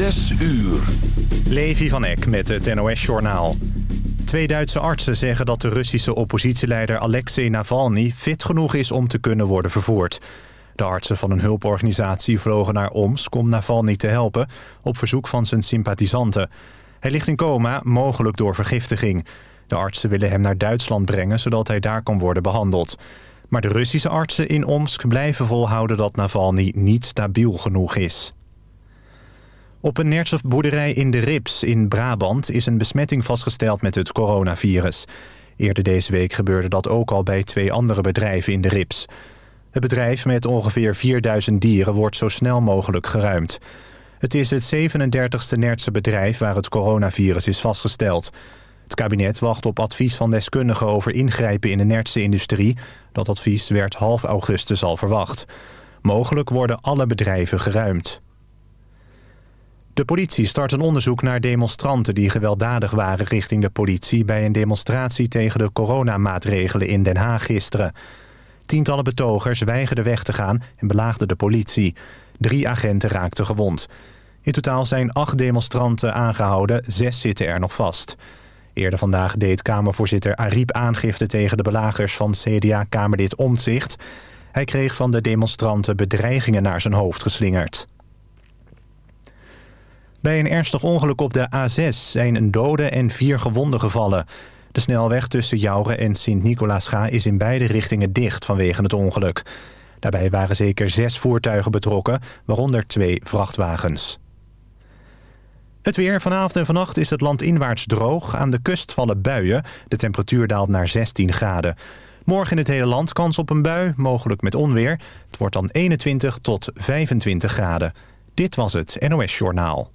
Zes uur. Levi van Eck met het NOS-journaal. Twee Duitse artsen zeggen dat de Russische oppositieleider Alexei Navalny... fit genoeg is om te kunnen worden vervoerd. De artsen van een hulporganisatie vlogen naar Omsk om Navalny te helpen... op verzoek van zijn sympathisanten. Hij ligt in coma, mogelijk door vergiftiging. De artsen willen hem naar Duitsland brengen, zodat hij daar kan worden behandeld. Maar de Russische artsen in Omsk blijven volhouden dat Navalny niet stabiel genoeg is. Op een nertsboerderij in de Rips in Brabant is een besmetting vastgesteld met het coronavirus. Eerder deze week gebeurde dat ook al bij twee andere bedrijven in de Rips. Het bedrijf met ongeveer 4000 dieren wordt zo snel mogelijk geruimd. Het is het 37e Nertse bedrijf waar het coronavirus is vastgesteld. Het kabinet wacht op advies van deskundigen over ingrijpen in de Nertse industrie. Dat advies werd half augustus al verwacht. Mogelijk worden alle bedrijven geruimd. De politie start een onderzoek naar demonstranten die gewelddadig waren richting de politie... bij een demonstratie tegen de coronamaatregelen in Den Haag gisteren. Tientallen betogers weigerden weg te gaan en belaagden de politie. Drie agenten raakten gewond. In totaal zijn acht demonstranten aangehouden, zes zitten er nog vast. Eerder vandaag deed Kamervoorzitter Ariep aangifte tegen de belagers van CDA-Kamerlid Omtzigt. Hij kreeg van de demonstranten bedreigingen naar zijn hoofd geslingerd. Bij een ernstig ongeluk op de A6 zijn een dode en vier gewonden gevallen. De snelweg tussen Jouren en Sint-Nicolaasga is in beide richtingen dicht vanwege het ongeluk. Daarbij waren zeker zes voertuigen betrokken, waaronder twee vrachtwagens. Het weer. Vanavond en vannacht is het land inwaarts droog. Aan de kust vallen buien. De temperatuur daalt naar 16 graden. Morgen in het hele land kans op een bui, mogelijk met onweer. Het wordt dan 21 tot 25 graden. Dit was het NOS Journaal.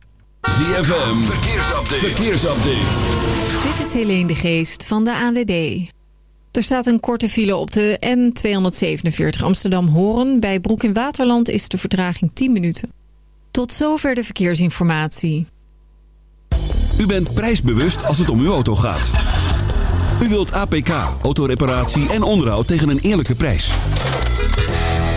ZFM. Verkeersupdate. Verkeersupdate. Dit is Helene de Geest van de ANWB. Er staat een korte file op de N247 Amsterdam-Horen. Bij Broek in Waterland is de vertraging 10 minuten. Tot zover de verkeersinformatie. U bent prijsbewust als het om uw auto gaat. U wilt APK, autoreparatie en onderhoud tegen een eerlijke prijs.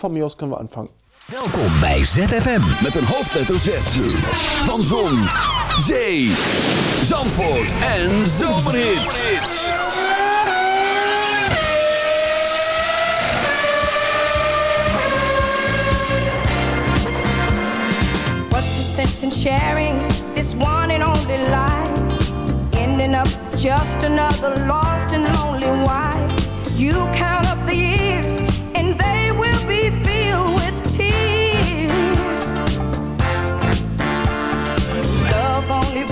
Van mij aus können we anfangen. Welkom bij ZFM met een hoofdletter Z. Van Zon, Zee, Zandvoort en Zomerhits. What's the sense in sharing this one and only life? Ending up just another lost and lonely wife. You count up the years,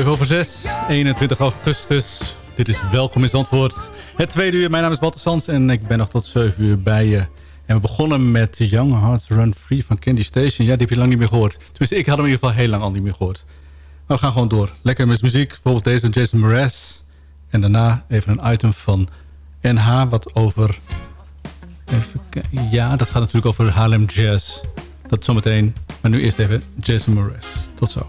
7 over 6, 21 augustus. Dit is Welkom in Zandvoort. Het tweede uur, mijn naam is Walter Sands en ik ben nog tot 7 uur bij je. En we begonnen met Young Hearts Run Free van Candy Station. Ja, die heb je lang niet meer gehoord. Tenminste, ik had hem in ieder geval heel lang al niet meer gehoord. Maar we gaan gewoon door. Lekker met muziek, bijvoorbeeld deze van Jason Mraz. En daarna even een item van NH, wat over... Even. Ja, dat gaat natuurlijk over Harlem Jazz. Dat zometeen. Maar nu eerst even Jason Mraz. Tot zo.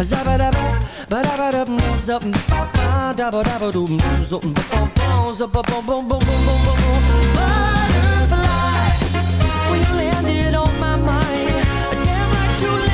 Zabba dabba, ba dabba dub, ba ba, ba ba ba, ba ba ba, ba ba ba ba ba. Butterfly, when you landed on my mind, damn like two.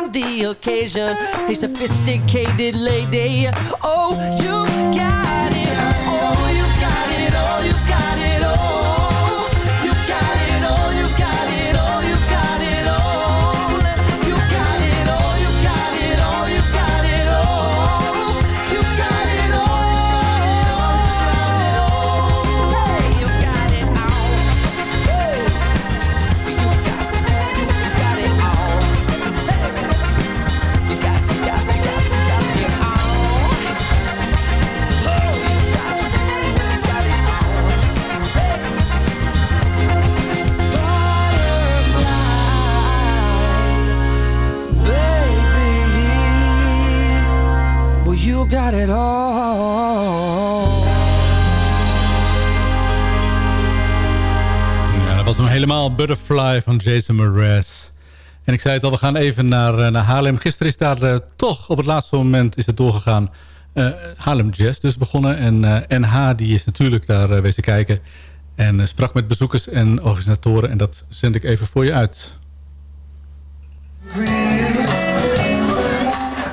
On the occasion. A sophisticated lady. Oh, you Butterfly van Jason Mraz. En ik zei het al, we gaan even naar, eh, naar Haarlem. Gisteren is daar eh, toch op het laatste moment is het doorgegaan. Eh Haarlem Jazz dus begonnen. En eh, NH die is natuurlijk daar uh, wezen kijken. En sprak met bezoekers en organisatoren. En dat zend ik even voor je uit.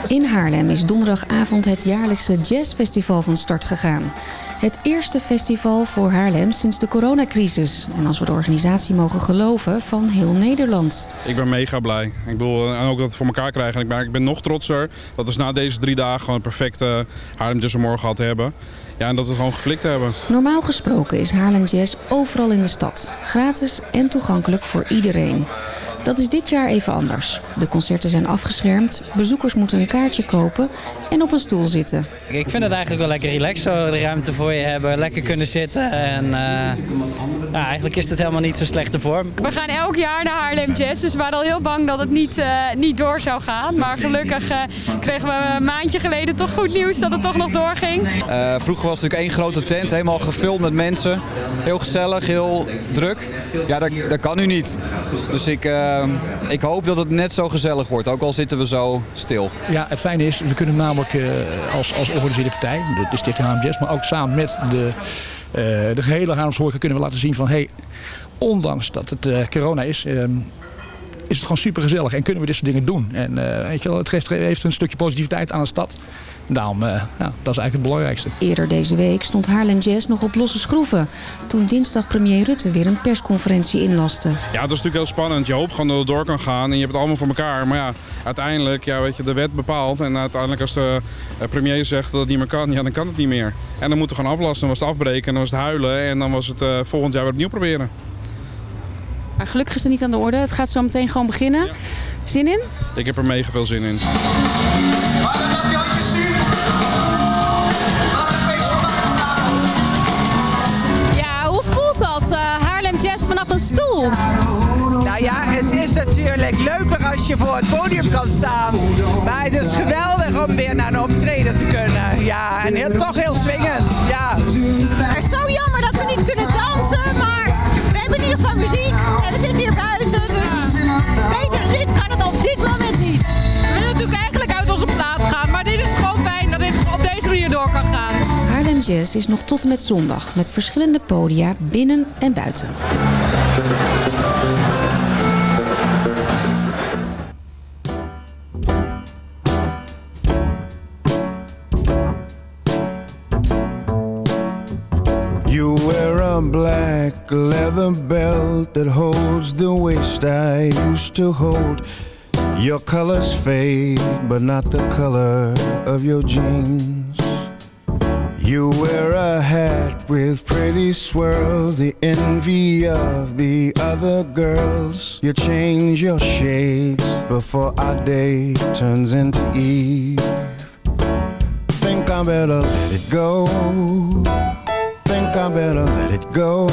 In Haarlem is donderdagavond het jaarlijkse jazzfestival van start gegaan. Het eerste festival voor Haarlem sinds de coronacrisis. En als we de organisatie mogen geloven, van heel Nederland. Ik ben mega blij. Ik bedoel, en ook dat we het voor elkaar krijgen. En ik ben, ik ben nog trotser dat we na deze drie dagen gewoon een perfecte Haarlem Jazz morgen gehad hebben. Ja, en dat we gewoon geflikt hebben. Normaal gesproken is Haarlem Jazz overal in de stad. Gratis en toegankelijk voor iedereen. Dat is dit jaar even anders. De concerten zijn afgeschermd, bezoekers moeten een kaartje kopen en op een stoel zitten. Ik vind het eigenlijk wel lekker relaxed zo de ruimte voor je hebben, lekker kunnen zitten. En uh, ja, eigenlijk is het helemaal niet zo slechte vorm. We gaan elk jaar naar Haarlem Jazz, dus we waren al heel bang dat het niet, uh, niet door zou gaan. Maar gelukkig uh, kregen we een maandje geleden toch goed nieuws dat het toch nog doorging. vroeger was het natuurlijk één grote tent, helemaal gevuld met mensen. Heel gezellig, heel druk. Ja, dat, dat kan nu niet. Dus ik ik hoop dat het net zo gezellig wordt, ook al zitten we zo stil. Ja, het fijne is, we kunnen namelijk uh, als, als organiseerde partij, de, de Stichting Jazz, maar ook samen met de, uh, de gehele Haarlemshoreca kunnen we laten zien van, hey, ondanks dat het uh, corona is, is het gewoon super gezellig en kunnen we dit soort dingen doen. En weet je wel, het geeft, heeft een stukje positiviteit aan de stad. Daarom, uh, ja, dat is eigenlijk het belangrijkste. Eerder deze week stond Haarlem Jazz nog op losse schroeven. Toen dinsdag premier Rutte weer een persconferentie inlaste. Ja, het is natuurlijk heel spannend. Je hoopt gewoon dat het door kan gaan en je hebt het allemaal voor elkaar. Maar ja, uiteindelijk, ja, weet je, de wet bepaalt. En uiteindelijk als de premier zegt dat het niet meer kan, ja, dan kan het niet meer. En dan moeten we gewoon aflassen. Dan was het afbreken en dan was het huilen. En dan was het uh, volgend jaar weer opnieuw proberen. Maar gelukkig is het niet aan de orde. Het gaat zo meteen gewoon beginnen. Ja. Zin in? Ik heb er mega veel zin in. Nou ja, het is natuurlijk leuker als je voor het podium kan staan. Maar het is geweldig om weer naar een optreden te kunnen. Ja, en heel, toch heel swingend. Ja. Het is zo jammer dat we niet kunnen dansen, maar we hebben in ieder geval muziek. En we zitten hier buiten, dus beter dit kan het op dit moment Haarlem Jazz is nog tot en met zondag met verschillende podia binnen en buiten. You wear a black leather belt that holds the waist I used to hold. Your colors fade, but not the color of your jeans. You wear a hat with pretty swirls, the envy of the other girls. You change your shades before our day turns into eve. Think I better let it go. Think I better let it go.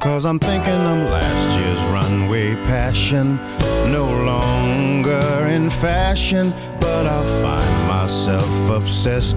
Cause I'm thinking I'm last year's runway passion. No longer in fashion, but I'll find myself obsessed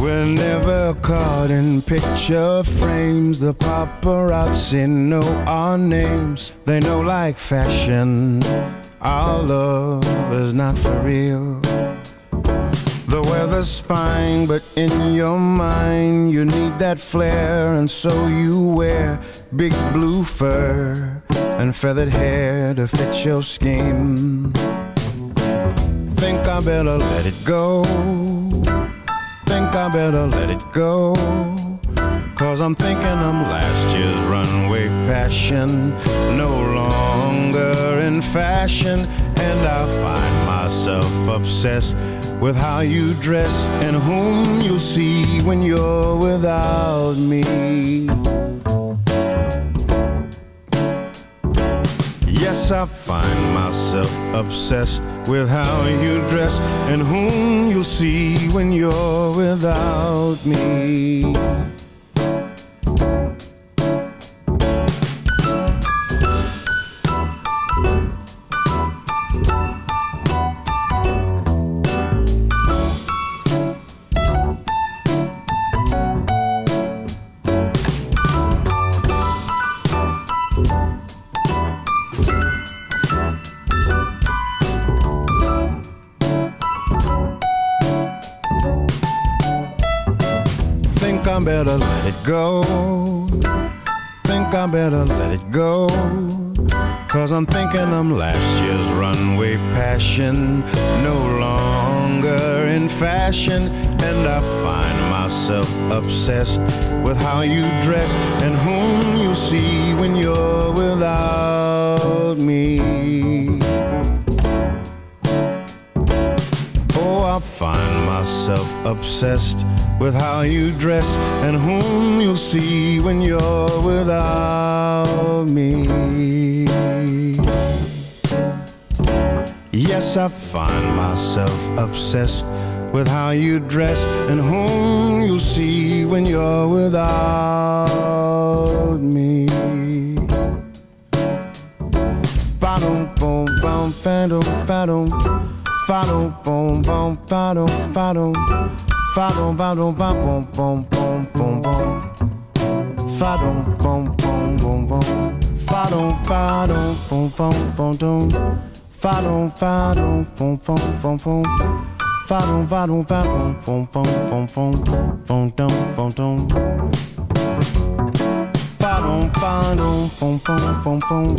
We're never caught in picture frames. The paparazzi know our names. They know like fashion. Our love is not for real. The weather's fine, but in your mind you need that flair, and so you wear big blue fur and feathered hair to fit your scheme. Think I better let it go I better let it go. Cause I'm thinking I'm last year's runway passion, no longer in fashion. And I find myself obsessed with how you dress and whom you see when you're without me. Yes, I find myself obsessed with how you dress and whom you'll see when you're without me. Better let it go. Think I better let it go. Cause I'm thinking I'm last year's runway passion, no longer in fashion. And I find myself obsessed with how you dress and whom you see when you're without me. Oh, I find myself obsessed with how you dress and whom you'll see when you're without me. Yes, I find myself obsessed with how you dress and whom you'll see when you're without me. Ba-dum, bum, ba-dum, ba-dum. Boom, bum, ba-dum, ba-dum. Fa-dum, ba-dum, ba-bum, bum, bum, bum, bum. Fa-dum, bum, bum, bum, bum. Fa-dum, fa-dum, bum, bum, bum, dum. Fa-dum, fa-dum, bum, bum, bum, bum. Fa-dum, fa-dum, fa-dum, bum, bum, bum, bum. Bum, dum, bum, dum. Fa-dum, fa-dum, bum, bum, bum, bum.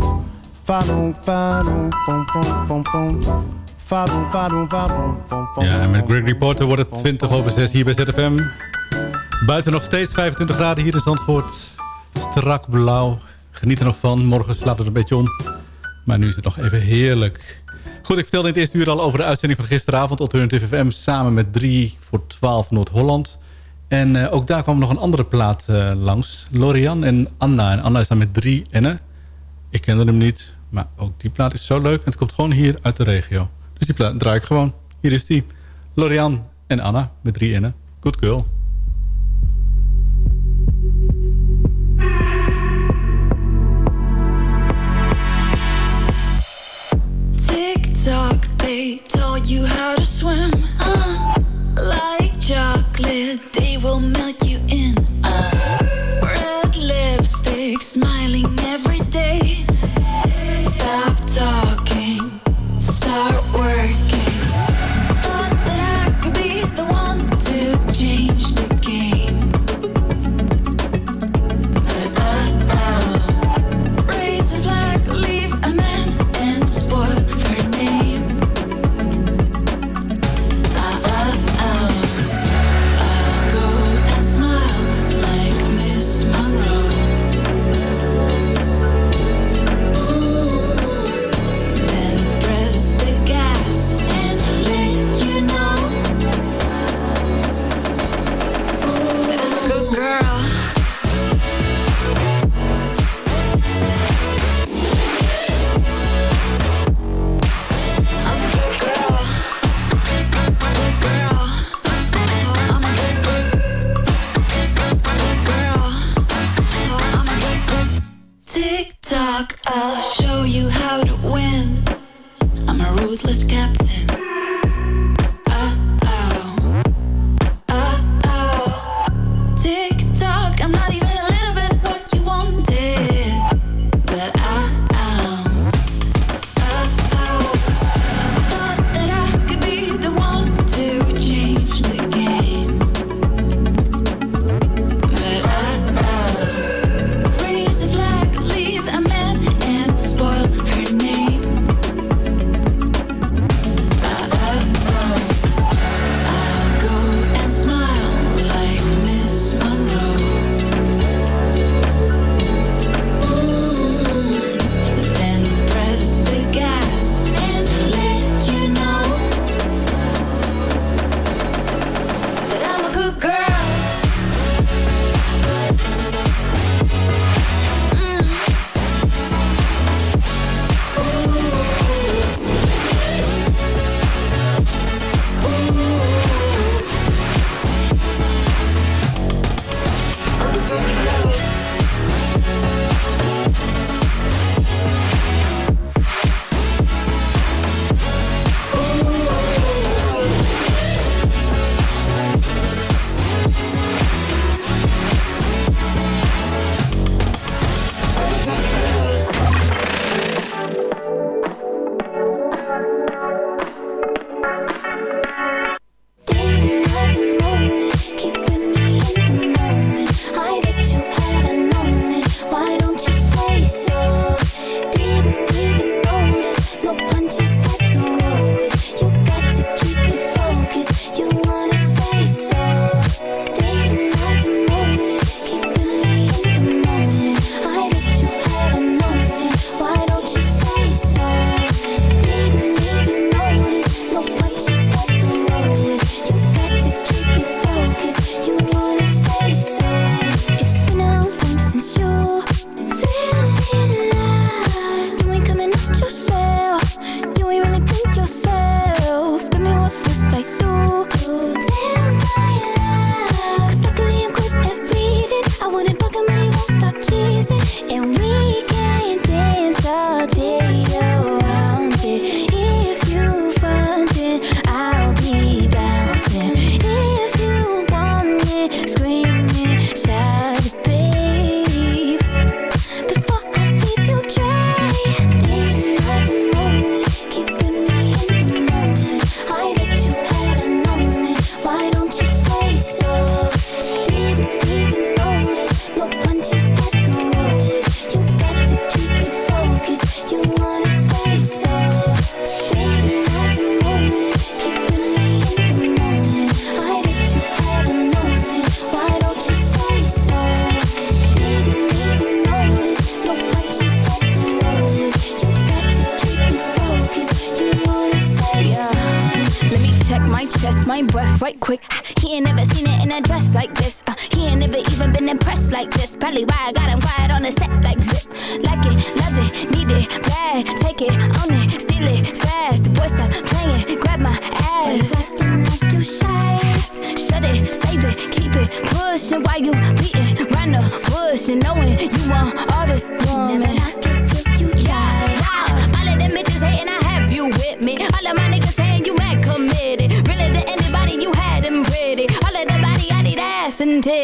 Fa-dum, fa-dum, bum, bum, bum, bum. Fa-dum, Ja, en met Greg Reporter wordt het 20 over 6 hier bij ZFM. Buiten nog steeds 25 graden hier in Zandvoort. Strak blauw. Geniet er nog van. Morgen slaat het een beetje om. Maar nu is het nog even heerlijk. Goed, ik vertelde in het eerste uur al over de uitzending van gisteravond. Alternative FM samen met 3 voor 12 Noord-Holland. En eh, ook daar kwam nog een andere plaat eh, langs. Lorian en Anna. En Anna is dan met 3 N'en. Ik kende hem niet. Maar ook die plaat is zo leuk. En het komt gewoon hier uit de regio. Dus die draai ik gewoon. Hier is die. Lorian en Anna met 3 N'en. Good girl. Tick tock, they taught you how to swim. Uh, like chocolate, they will melt you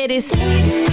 it is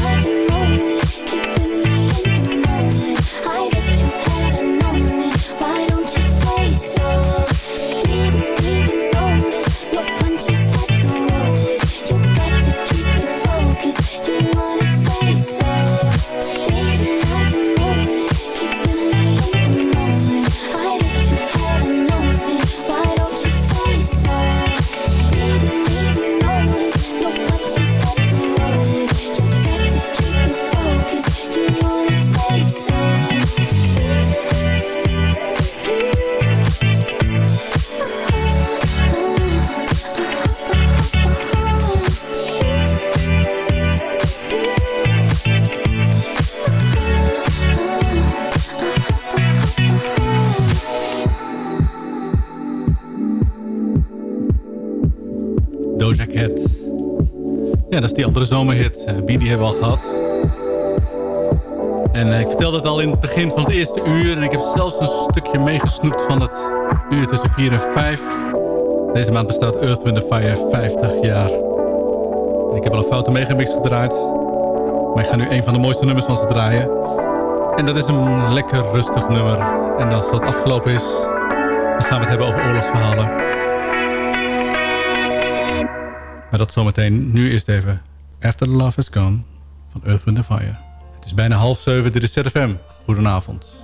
andere zomerhit. Eh, die hebben we al gehad. En eh, ik vertelde het al in het begin van het eerste uur. En ik heb zelfs een stukje meegesnoept van het uur tussen 4 en 5. Deze maand bestaat Earth, Wind Fire 50 jaar. Ik heb al een foute megamix gedraaid. Maar ik ga nu een van de mooiste nummers van ze draaien. En dat is een lekker rustig nummer. En als dat afgelopen is, dan gaan we het hebben over oorlogsverhalen. Maar dat zometeen. Nu eerst even After the Love Has Gone van Earth, Wind Fire. Het is bijna half zeven, dit is ZFM. Goedenavond.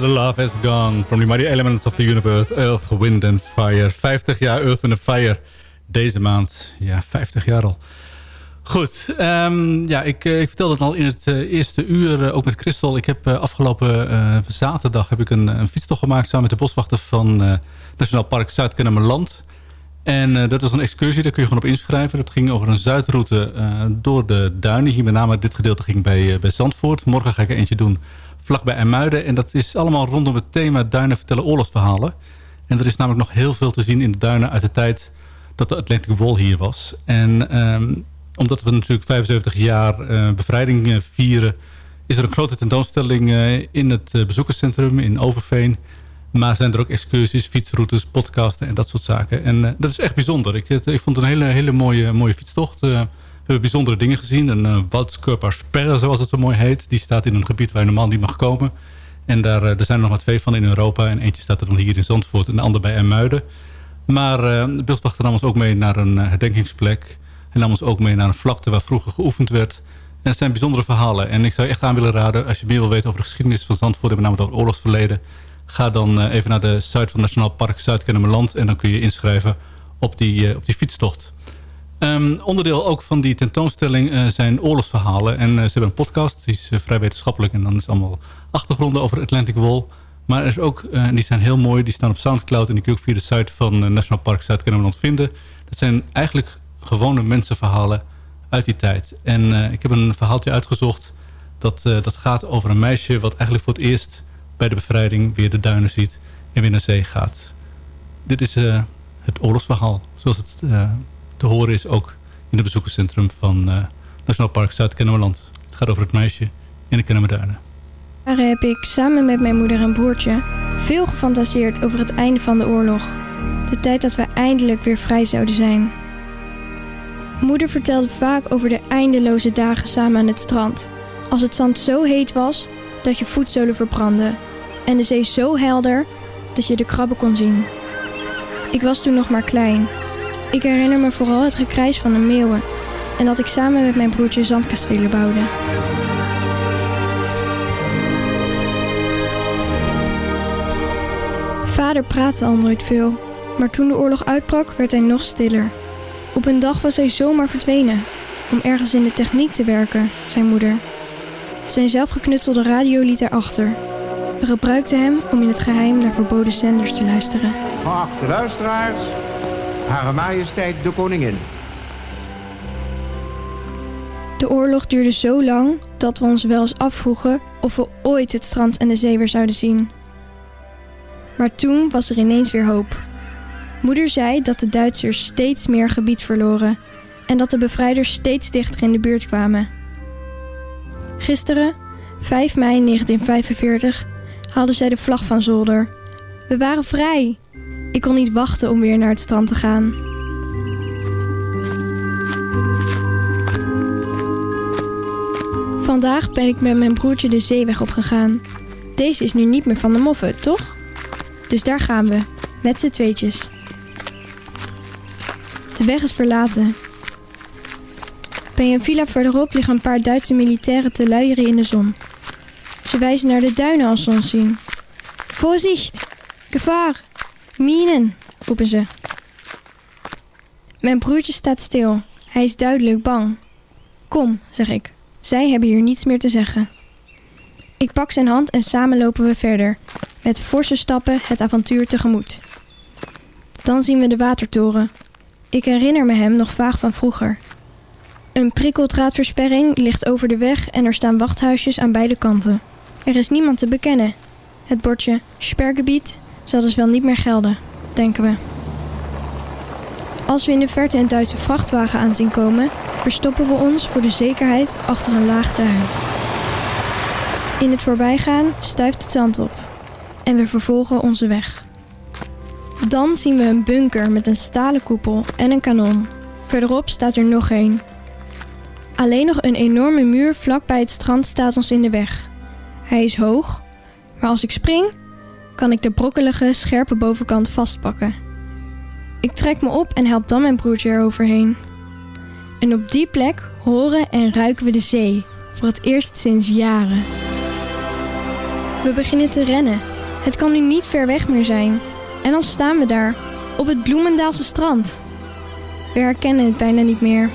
The Love Has Gone from the Mighty Elements of the Universe, Earth, Wind and Fire. 50 jaar Earth, and Fire deze maand. Ja, 50 jaar al. Goed, ehm, ja, ik, eh, ik vertelde het al in het eh, eerste uur, eh, ook met Christel. Ik heb afgelopen zaterdag heb ik een, een fietstocht gemaakt samen met de boswachter van Nationaal Park Zuid-Kennemerland. En eh, dat is een excursie, daar kun je gewoon op inschrijven. Dat ging over een zuidroute eh, door de duinen. Hier met name dit gedeelte ging bij, eh, bij Zandvoort. Morgen ga ik er eentje doen vlakbij IJmuiden. En dat is allemaal rondom het thema duinen vertellen oorlogsverhalen. En er is namelijk nog heel veel te zien in de duinen uit de tijd dat de Atlantic Wall hier was. En ehm, omdat we natuurlijk 75 jaar bevrijding vieren... is er een grote tentoonstelling in het bezoekerscentrum in Overveen. Maar zijn er ook excursies, fietsroutes, podcasten en dat soort zaken. En eh, dat is echt bijzonder. Ik, het- ik vond het een hele, hele mooie, mooie fietstocht. Eh, we hebben bijzondere dingen gezien. Een uh, zoals het zo mooi heet. Die staat in een gebied waar je normaal niet mag komen. En daar, eh, er zijn er nog maar twee van in Europa. En eentje staat er dan hier in Zandvoort en de ander bij IJmuiden. Maar eh, de beeldwachter nam ons ook mee naar een eh, herdenkingsplek. En nam ons ook mee naar een vlakte waar vroeger geoefend werd. En het zijn bijzondere verhalen. En ik zou je echt aan willen raden, als je meer wil weten over de geschiedenis van Zandvoort... en met name over oorlogsverleden... ga dan eh, even naar de site van Nationaal Park Zuid-Kennemerland... en dan kun je inschrijven op die, eh, op die fietstocht. Ehm, onderdeel ook van die tentoonstelling eh, zijn oorlogsverhalen. En ze hebben een podcast, die is vrij wetenschappelijk... en dan is allemaal achtergronden over Atlantic Wall... Maar er is ook, die zijn heel mooi, die staan op Soundcloud... en die kun je ook via de site van National Park Zuid-Kennemerland vinden. Dat zijn eigenlijk gewone mensenverhalen uit die tijd. En ik heb een verhaaltje uitgezocht... Dat, dat gaat over een meisje wat eigenlijk voor het eerst... bij de bevrijding weer de duinen ziet en weer naar zee gaat. Dit is eh, het oorlogsverhaal, zoals het eh, te horen is... ook in het bezoekerscentrum van eh National Park Zuid-Kennemerland. Het gaat over het meisje in de Kennemerduinen. Daar heb ik samen met mijn moeder en broertje veel gefantaseerd over het einde van de oorlog. De tijd dat we eindelijk weer vrij zouden zijn. Moeder vertelde vaak over de eindeloze dagen samen aan het strand. Als het zand zo heet was dat je voetzolen verbrandden. En de zee zo helder dat je de krabben kon zien. Ik was toen nog maar klein. Ik herinner me vooral het gekrijs van de meeuwen. En dat ik samen met mijn broertje zandkastelen bouwde. Vader praatte al nooit veel, maar toen de oorlog uitbrak werd hij nog stiller. Op een dag was hij zomaar verdwenen, om ergens in de techniek te werken, zijn moeder. Zijn zelfgeknutselde radio liet hij achter. We gebruikten hem om in het geheim naar verboden zenders te luisteren. Geachte luisteraars, Hare Majesteit de Koningin. De oorlog duurde zo lang dat we ons wel eens afvroegen of we ooit het strand en de zee weer zouden zien. Maar toen was er ineens weer hoop. Moeder zei dat de Duitsers steeds meer gebied verloren en dat de bevrijders steeds dichter in de buurt kwamen. Gisteren, 5 mei 1945, haalden zij de vlag van zolder. We waren vrij. Ik kon niet wachten om weer naar het strand te gaan. Vandaag ben ik met mijn broertje de zeeweg opgegaan. Deze is nu niet meer van de moffen, toch? Dus daar gaan we, met z'n tweetjes. De weg is verlaten. Bij een villa verderop liggen een paar Duitse militairen te luieren in de zon. Ze wijzen naar de duinen als ze ons zien. Voorzicht! Gevaar! Minen! roepen ze. Mijn broertje staat stil. Hij is duidelijk bang. Kom, zeg ik. Zij hebben hier niets meer te zeggen. Ik pak zijn hand en samen lopen we verder, met forse stappen het avontuur tegemoet. Dan zien we de watertoren. Ik herinner me hem nog vaag van vroeger. Een prikkeldraadversperring ligt over de weg en er staan wachthuisjes aan beide kanten. Er is niemand te bekennen. Het bordje Spergebied zal dus wel niet meer gelden, denken we. Als we in de verte een Duitse vrachtwagen aanzien komen, verstoppen we ons voor de zekerheid achter een laag duin. In het voorbijgaan stuift het zand op en we vervolgen onze weg. Dan zien we een bunker met een stalen koepel en een kanon. Verderop staat er nog één. Alleen nog een enorme muur vlak bij het strand staat ons in de weg. Hij is hoog, maar als ik spring, kan ik de brokkelige, scherpe bovenkant vastpakken. Ik trek me op en help dan mijn broertje eroverheen. En op die plek horen en ruiken we de zee, voor het eerst sinds jaren. We beginnen te rennen. Het kan nu niet ver weg meer zijn. En dan staan we daar, op het Bloemendaalse strand. We herkennen het bijna niet meer.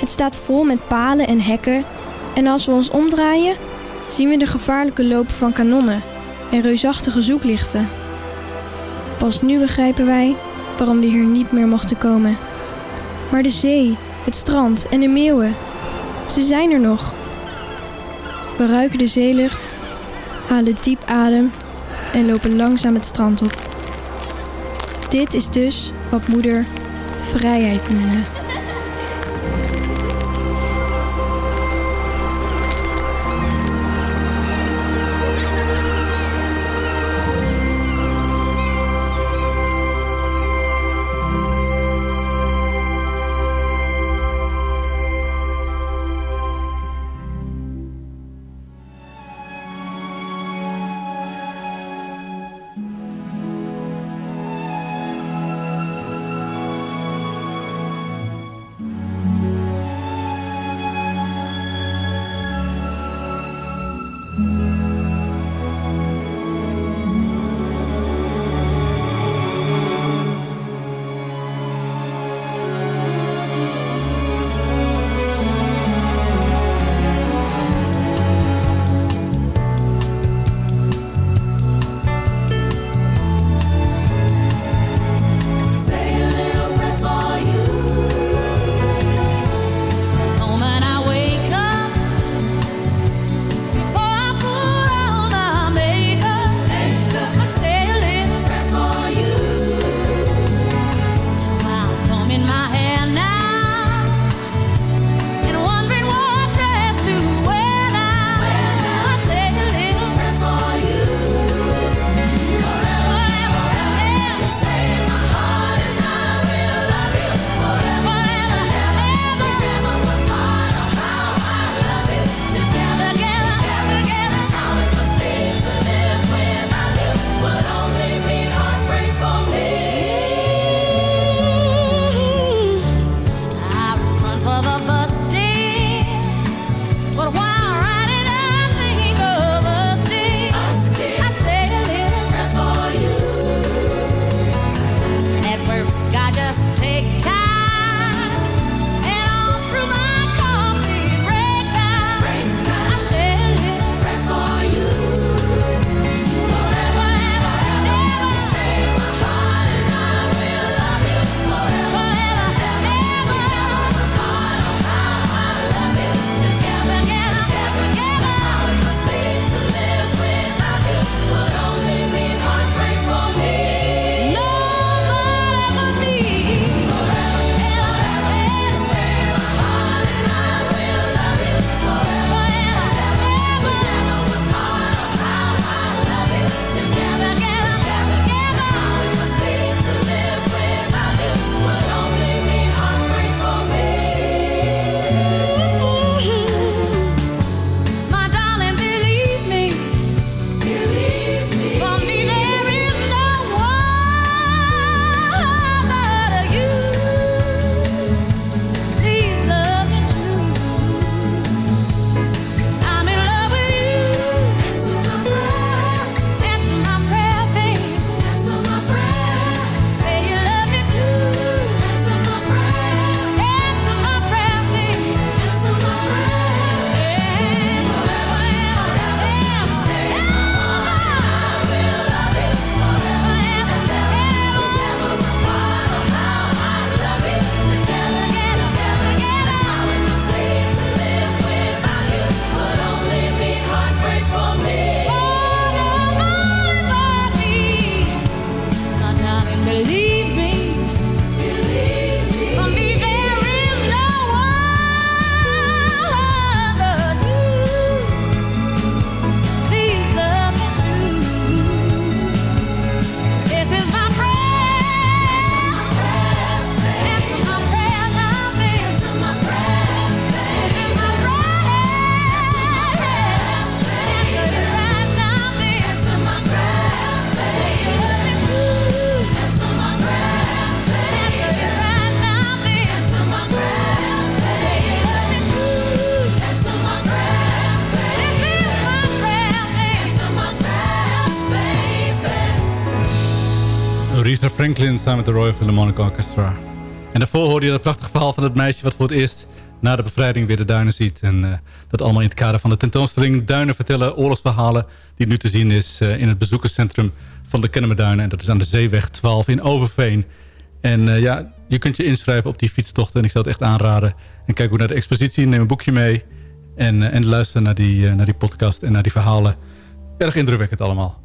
Het staat vol met palen en hekken. En als we ons omdraaien, zien we de gevaarlijke lopen van kanonnen en reusachtige zoeklichten. Pas nu begrijpen wij waarom we hier niet meer mochten komen. Maar de zee, het strand en de meeuwen, ze zijn er nog. We ruiken de zeelucht, halen diep adem en lopen langzaam het strand op. Dit is dus wat moeder vrijheid noemde. Franklin samen met de Royal Philharmonic Orchestra. En daarvoor hoorde je dat prachtige verhaal van het meisje... wat voor het eerst na de bevrijding weer de duinen ziet. En uh, dat allemaal in het kader van de tentoonstelling Duinen vertellen oorlogsverhalen... die nu te zien is uh, in het bezoekerscentrum van de Kennemerduinen. En dat is aan de Zeeweg 12 in Overveen. En uh, ja, je kunt je inschrijven op die fietstocht. En ik zou het echt aanraden. En kijk ook naar de expositie, neem een boekje mee. En, en luister naar die, naar die podcast en naar die verhalen. Erg indrukwekkend allemaal.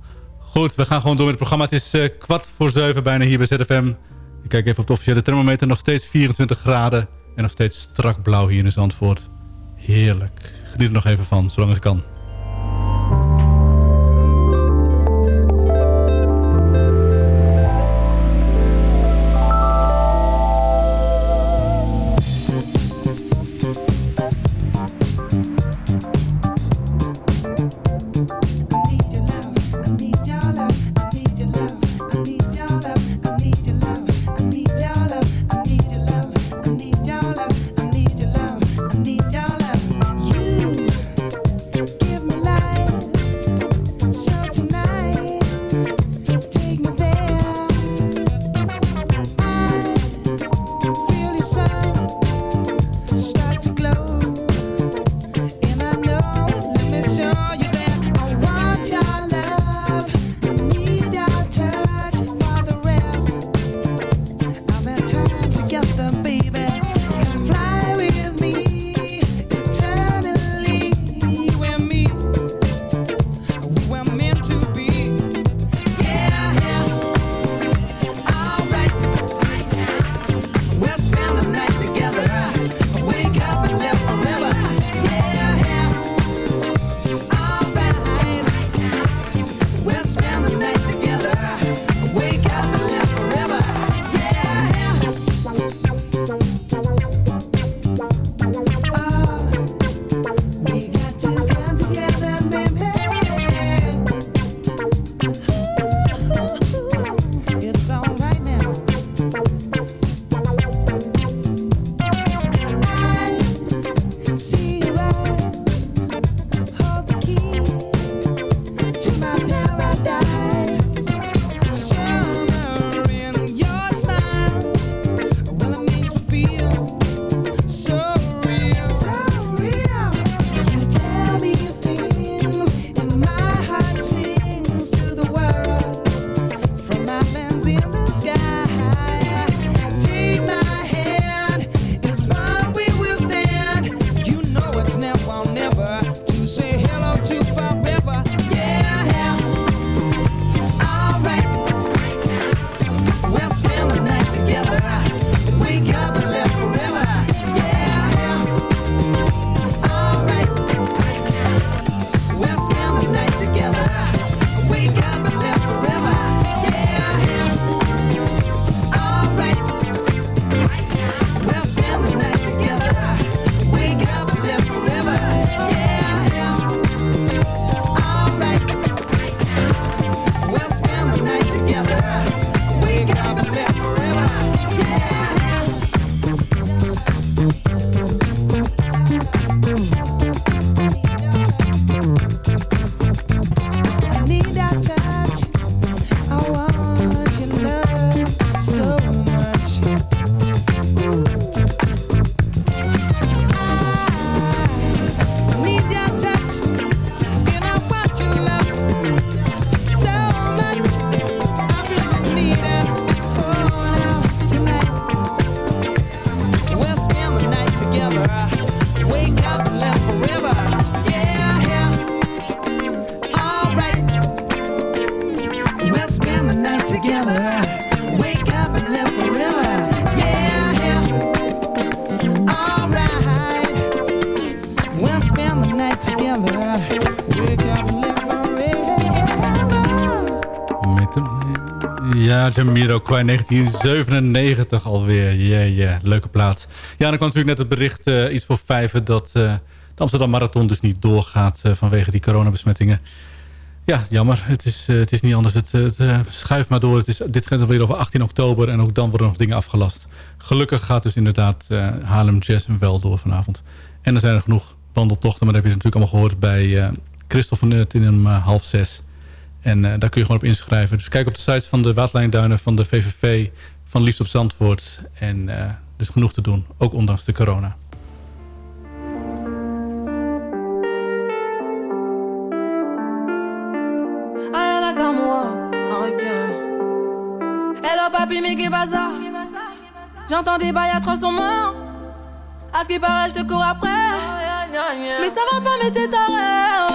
Goed, we gaan gewoon door met het programma. Het is uh, kwart voor zeven bijna hier bij ZFM. Ik kijk even op de officiële thermometer. Nog steeds 24 graden. En nog steeds strak blauw hier in Zandvoort. Heerlijk. Geniet er nog even van, zolang het kan. Jamiroquai 1997 alweer. Yeah, yeah. Leuke plaats. Ja, dan kwam natuurlijk net het bericht uh, iets voor vijven... dat uh, de Amsterdam Marathon dus niet doorgaat uh, vanwege die coronabesmettingen. Ja, jammer. Het is, het is niet anders. Het, schuift maar door. Het is, dit gaat alweer over 18 oktober en ook dan worden nog dingen afgelast. Gelukkig gaat dus inderdaad Haarlem Jazz wel door vanavond. En er zijn er genoeg wandeltochten, maar dat heb je natuurlijk allemaal gehoord bij Christophe van Nut in een half zes. En eh, daar kun je gewoon op inschrijven. Dus kijk op de sites van de Waterlijnduinen, van de VVV, van Liefst op Zandvoort. En eh, er is genoeg te doen, ook ondanks de corona. Hello papi, mais qu'est bazar? J'entends des bails son mort. À ce qui paraît, je te cours après. Mais ça va pas, mais t'es taré, ouais.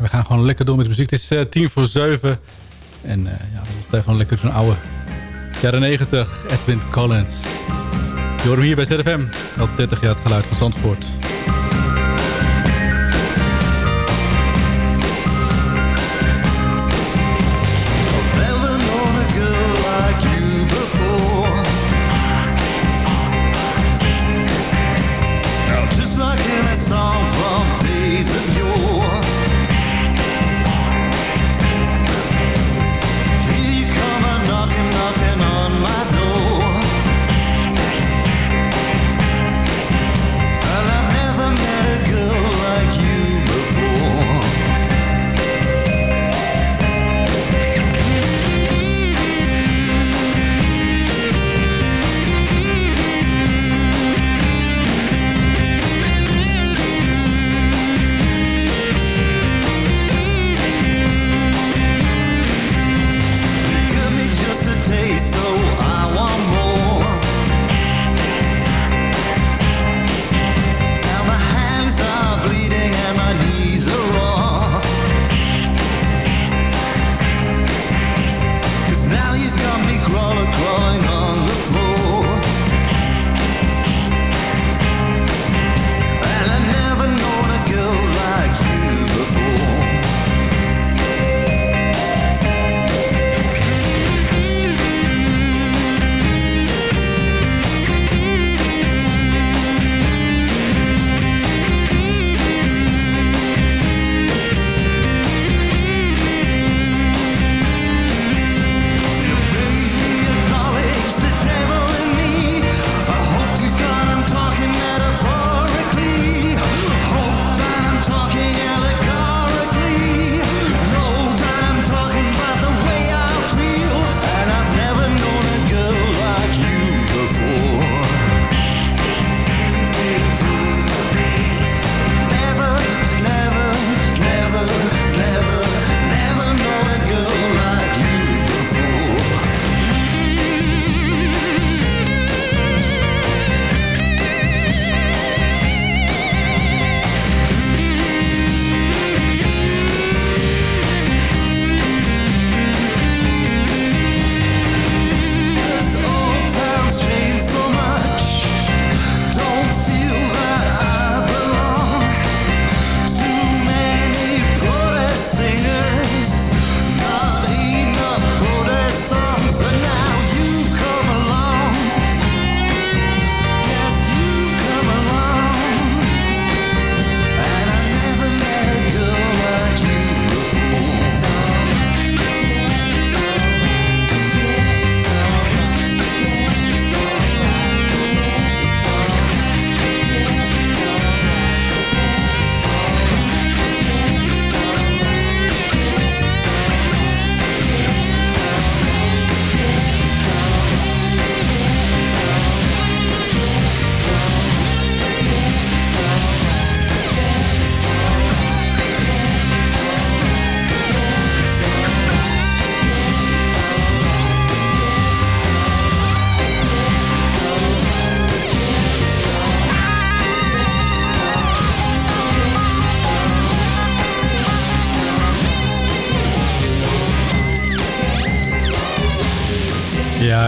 We gaan gewoon lekker door met de muziek. Het is eh, tien voor zeven. En eh, ja, dat blijft gewoon lekker zo'n oude jaren 90. Edwin Collins. Je hoort hem hier bij ZFM. Al 30 jaar het geluid van Zandvoort.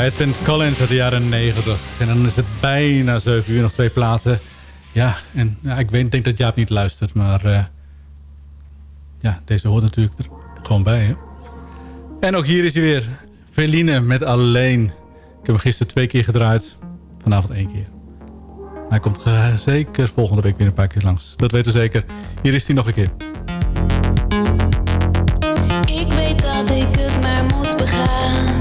Ja, Edwin Collins uit de jaren 90. En dan is het bijna 7 uur, nog twee platen. Ja, en ja, ik weet, denk dat Jaap niet luistert, maar... eh, ja, deze hoort natuurlijk er gewoon bij, hè? En ook hier is hij weer. Veline met Alleen. Ik heb hem gisteren twee keer gedraaid. Vanavond één keer. Hij komt zeker volgende week weer een paar keer langs. Dat weten we zeker. Hier is hij nog een keer. Ik weet dat ik het maar moet begaan.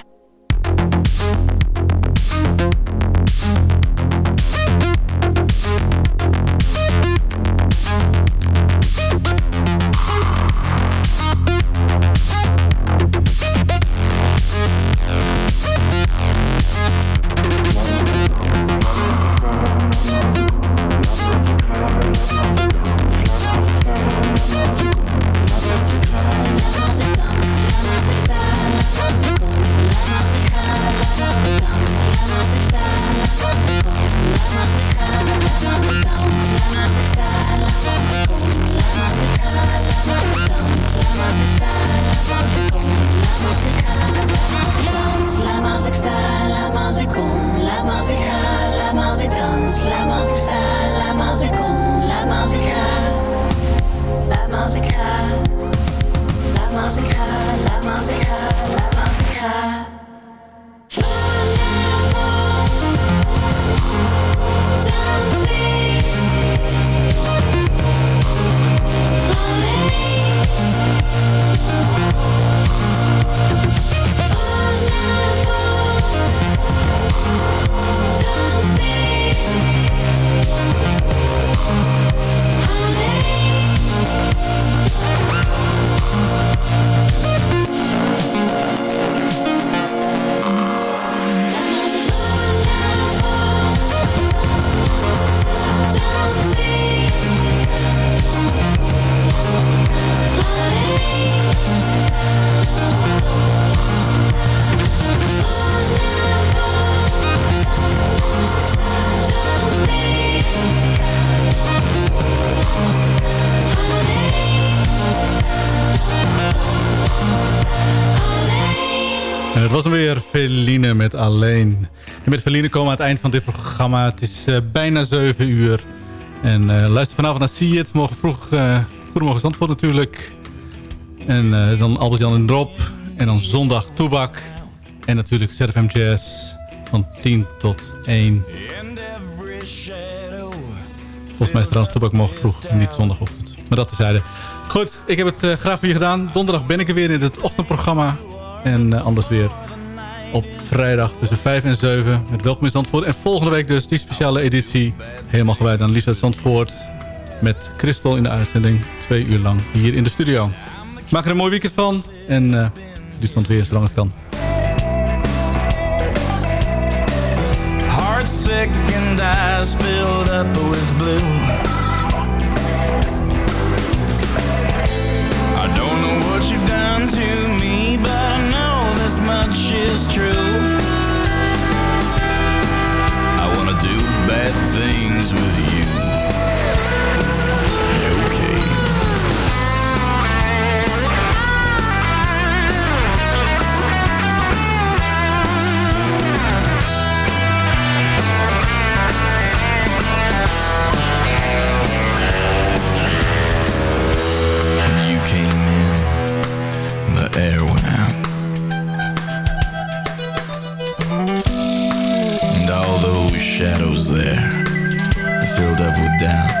Met Alleen. En met Feline komen we aan het eind van dit programma. Het is eh, bijna 7 uur. En eh, luister vanavond naar See It. Morgen vroeg, uh, Goedemorgen Zandvoort natuurlijk. En dan Albert-Jan en Drop. En dan zondag Toebak. En natuurlijk ZFM Jazz van 10 tot 1. Volgens mij is trouwens Toebak morgen vroeg niet zondagochtend. Maar dat tezijde. Goed, ik heb het graag voor je gedaan. Donderdag ben ik er weer in het ochtendprogramma. En anders weer op vrijdag tussen 5 en 7 met Welkom in Zandvoort. En volgende week dus die speciale editie helemaal gewijd aan Lisa Zandvoort... met Christel in de uitzending twee uur lang hier in de studio. Maak er een mooi weekend van en eh, uh, liefst van het weer zolang het kan. and eyes filled up with blue I don't know what you've done with you. down.